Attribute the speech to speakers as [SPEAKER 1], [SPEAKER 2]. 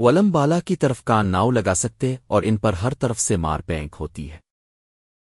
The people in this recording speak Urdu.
[SPEAKER 1] ولم بالا کی طرف کان ناؤ لگا سکتے اور ان پر ہر طرف سے مار پینک ہوتی ہے۔